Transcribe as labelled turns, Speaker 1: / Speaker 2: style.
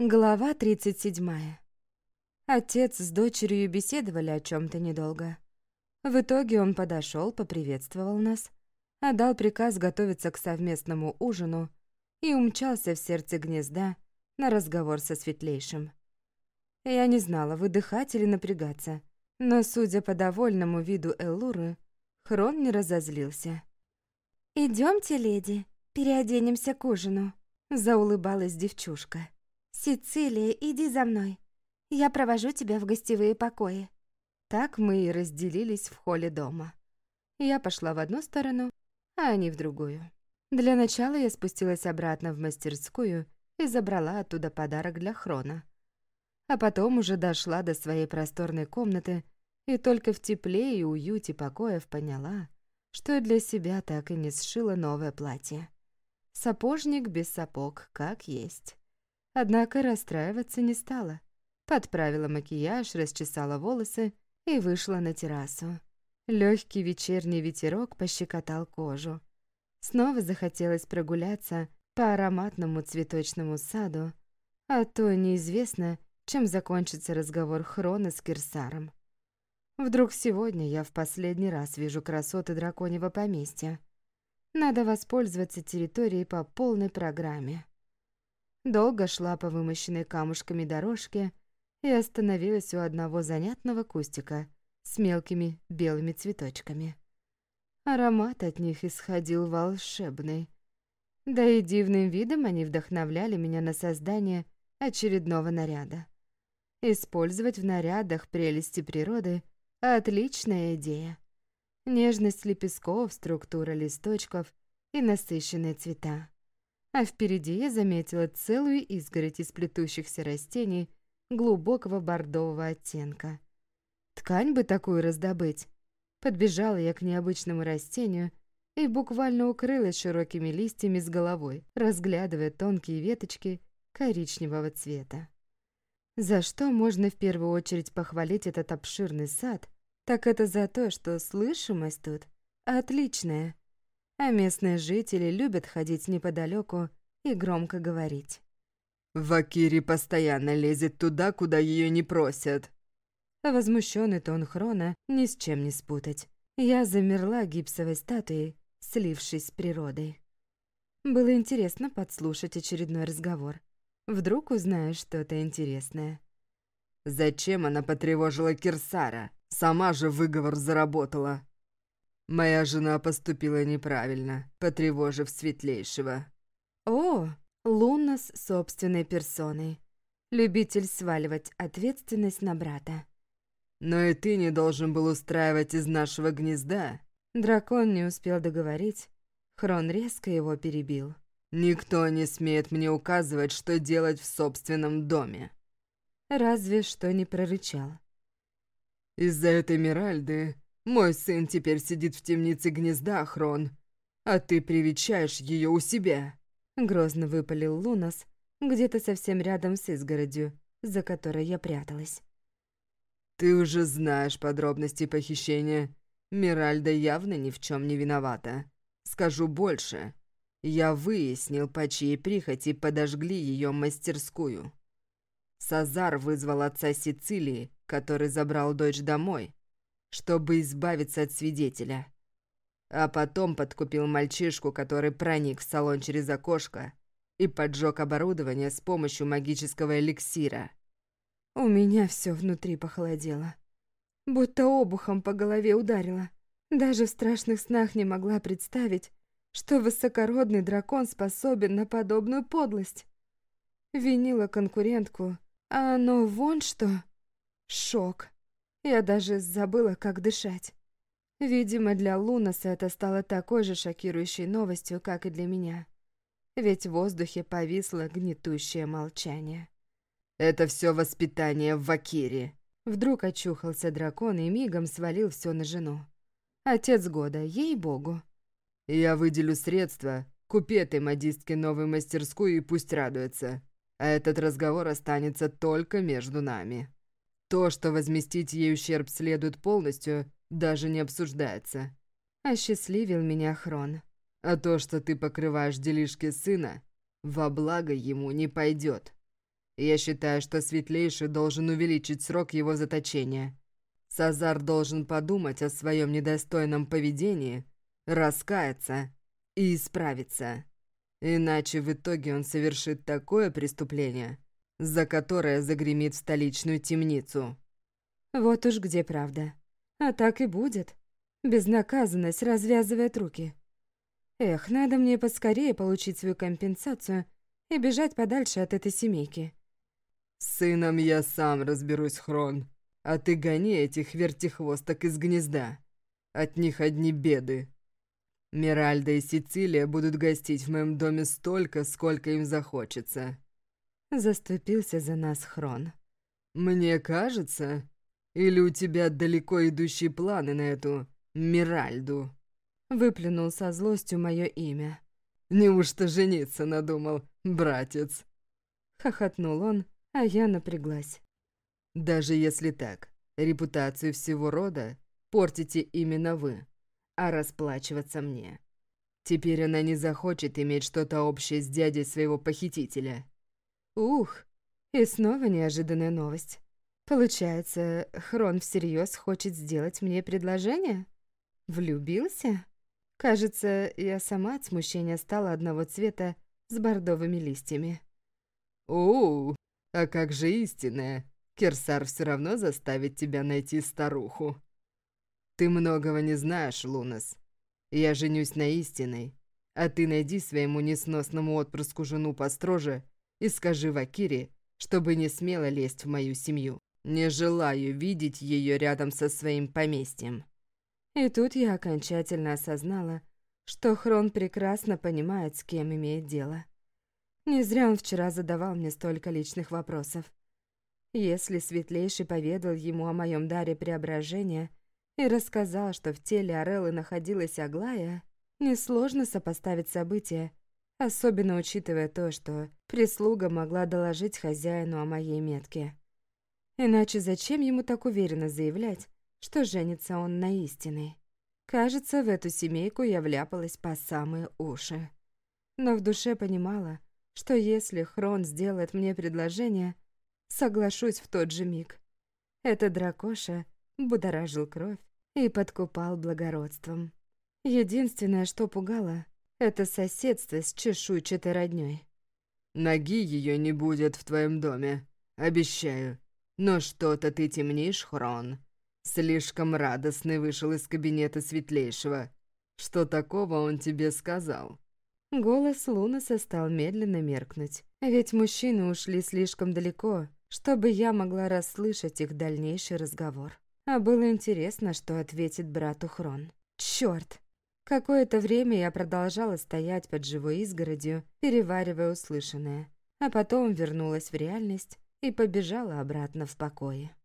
Speaker 1: Глава 37. Отец с дочерью беседовали о чем то недолго. В итоге он подошел, поприветствовал нас, отдал приказ готовиться к совместному ужину и умчался в сердце гнезда на разговор со Светлейшим. Я не знала, выдыхать или напрягаться, но, судя по довольному виду Эллуры, Хрон не разозлился. Идемте, леди, переоденемся к ужину», — заулыбалась девчушка. «Сицилия, иди за мной. Я провожу тебя в гостевые покои». Так мы и разделились в холле дома. Я пошла в одну сторону, а они в другую. Для начала я спустилась обратно в мастерскую и забрала оттуда подарок для Хрона. А потом уже дошла до своей просторной комнаты и только в тепле и уюте покоев поняла, что для себя так и не сшила новое платье. Сапожник без сапог, как есть. Однако расстраиваться не стала. Подправила макияж, расчесала волосы и вышла на террасу. Легкий вечерний ветерок пощекотал кожу. Снова захотелось прогуляться по ароматному цветочному саду, а то неизвестно, чем закончится разговор Хрона с Кирсаром. Вдруг сегодня я в последний раз вижу красоты драконьего поместья. Надо воспользоваться территорией по полной программе. Долго шла по вымощенной камушками дорожке и остановилась у одного занятного кустика с мелкими белыми цветочками. Аромат от них исходил волшебный. Да и дивным видом они вдохновляли меня на создание очередного наряда. Использовать в нарядах прелести природы — отличная идея. Нежность лепестков, структура листочков и насыщенные цвета а впереди я заметила целую изгородь из плетущихся растений глубокого бордового оттенка. Ткань бы такую раздобыть. Подбежала я к необычному растению и буквально укрылась широкими листьями с головой, разглядывая тонкие веточки коричневого цвета. За что можно в первую очередь похвалить этот обширный сад, так это за то, что слышимость тут отличная а местные жители любят ходить неподалеку и громко говорить.
Speaker 2: Вакири постоянно лезет туда, куда ее не просят.
Speaker 1: Возмущенный тон Хрона ни с чем не спутать. Я замерла гипсовой статуей, слившись с природой. Было интересно подслушать очередной разговор. Вдруг узнаю что-то интересное.
Speaker 2: Зачем она потревожила Кирсара? Сама же выговор заработала. Моя жена поступила неправильно, потревожив светлейшего.
Speaker 1: О, Луна с собственной персоной. Любитель сваливать ответственность на брата.
Speaker 2: Но и ты не должен был устраивать из нашего гнезда.
Speaker 1: Дракон не успел договорить. Хрон резко его перебил.
Speaker 2: Никто не смеет мне указывать, что делать в собственном доме.
Speaker 1: Разве что не прорычал.
Speaker 2: Из-за этой Миральды мой сын теперь сидит в темнице гнезда, Хрон, а ты привечаешь ее у себя».
Speaker 1: Грозно выпалил Лунас где-то совсем рядом с изгородью, за которой я пряталась.
Speaker 2: «Ты уже знаешь подробности похищения. Миральда явно ни в чем не виновата. Скажу больше. Я выяснил, по чьей прихоти подожгли ее мастерскую. Сазар вызвал отца Сицилии, который забрал дочь домой, чтобы избавиться от свидетеля. А потом подкупил мальчишку, который проник в салон через окошко и поджег оборудование с помощью магического эликсира.
Speaker 1: У меня все внутри похолодело. Будто обухом по голове ударило. Даже в страшных снах не могла представить, что высокородный дракон способен на подобную подлость. Винила конкурентку, а оно вон что. Шок. Я даже забыла, как дышать. Видимо, для Лунаса это стало такой же шокирующей новостью, как и для меня. Ведь в воздухе повисло гнетущее молчание.
Speaker 2: «Это все воспитание в Вакире».
Speaker 1: Вдруг очухался дракон и мигом свалил все на жену. Отец года, ей-богу.
Speaker 2: «Я выделю средства, купи этой модистке новую мастерскую и пусть радуется. А этот разговор останется только между нами». То, что возместить ей ущерб следует полностью, даже не обсуждается.
Speaker 1: Осчастливил меня Хрон.
Speaker 2: А то, что ты покрываешь делишки сына, во благо ему не пойдет. Я считаю, что Светлейший должен увеличить срок его заточения. Сазар должен подумать о своем недостойном поведении, раскаяться и исправиться. Иначе в итоге он совершит такое преступление, за которое загремит в столичную темницу.
Speaker 1: Вот уж где правда. А так и будет. Безнаказанность развязывает руки. Эх, надо мне поскорее получить свою компенсацию и бежать подальше от этой семейки.
Speaker 2: С сыном я сам разберусь, Хрон. А ты гони этих вертихвосток из гнезда. От них одни беды. Миральда и Сицилия будут гостить в моем доме столько, сколько им захочется.
Speaker 1: Заступился за нас Хрон.
Speaker 2: Мне кажется, или у тебя далеко идущие планы на эту Миральду?
Speaker 1: Выплюнул со злостью мое имя.
Speaker 2: Неужто жениться надумал, братец?
Speaker 1: Хохотнул он, а я напряглась.
Speaker 2: Даже если так, репутацию всего рода портите именно вы а расплачиваться мне. Теперь она не захочет иметь что-то общее с дядей своего похитителя.
Speaker 1: Ух, и снова неожиданная новость. Получается, Хрон всерьез хочет сделать мне предложение? Влюбился? Кажется, я сама от смущения стала одного цвета с бордовыми листьями.
Speaker 2: О, а как же истинная? Керсар все равно заставит тебя найти старуху. «Ты многого не знаешь, Лунас. Я женюсь на истиной, а ты найди своему несносному отпрыску жену построже и скажи Вакире, чтобы не смело лезть в мою семью. Не желаю видеть ее рядом со своим поместьем».
Speaker 1: И тут я окончательно осознала, что Хрон прекрасно понимает, с кем имеет дело. Не зря он вчера задавал мне столько личных вопросов. Если Светлейший поведал ему о моем даре преображения, и рассказал, что в теле Ореллы находилась Аглая, несложно сопоставить события, особенно учитывая то, что прислуга могла доложить хозяину о моей метке. Иначе зачем ему так уверенно заявлять, что женится он на истине? Кажется, в эту семейку я вляпалась по самые уши. Но в душе понимала, что если Хрон сделает мне предложение, соглашусь в тот же миг. Эта дракоша будоражил кровь и подкупал благородством. Единственное, что пугало, это соседство с чешуйчатой роднёй.
Speaker 2: «Ноги ее не будет в твоем доме, обещаю. Но что-то ты темнишь, Хрон. Слишком радостный вышел из кабинета Светлейшего. Что такого он тебе сказал?»
Speaker 1: Голос Лунаса стал медленно меркнуть, ведь мужчины ушли слишком далеко, чтобы я могла расслышать их дальнейший разговор. А было интересно, что ответит брату Хрон. Чёрт! Какое-то время я продолжала стоять под живой изгородью, переваривая услышанное, а потом вернулась в реальность и побежала обратно в покое.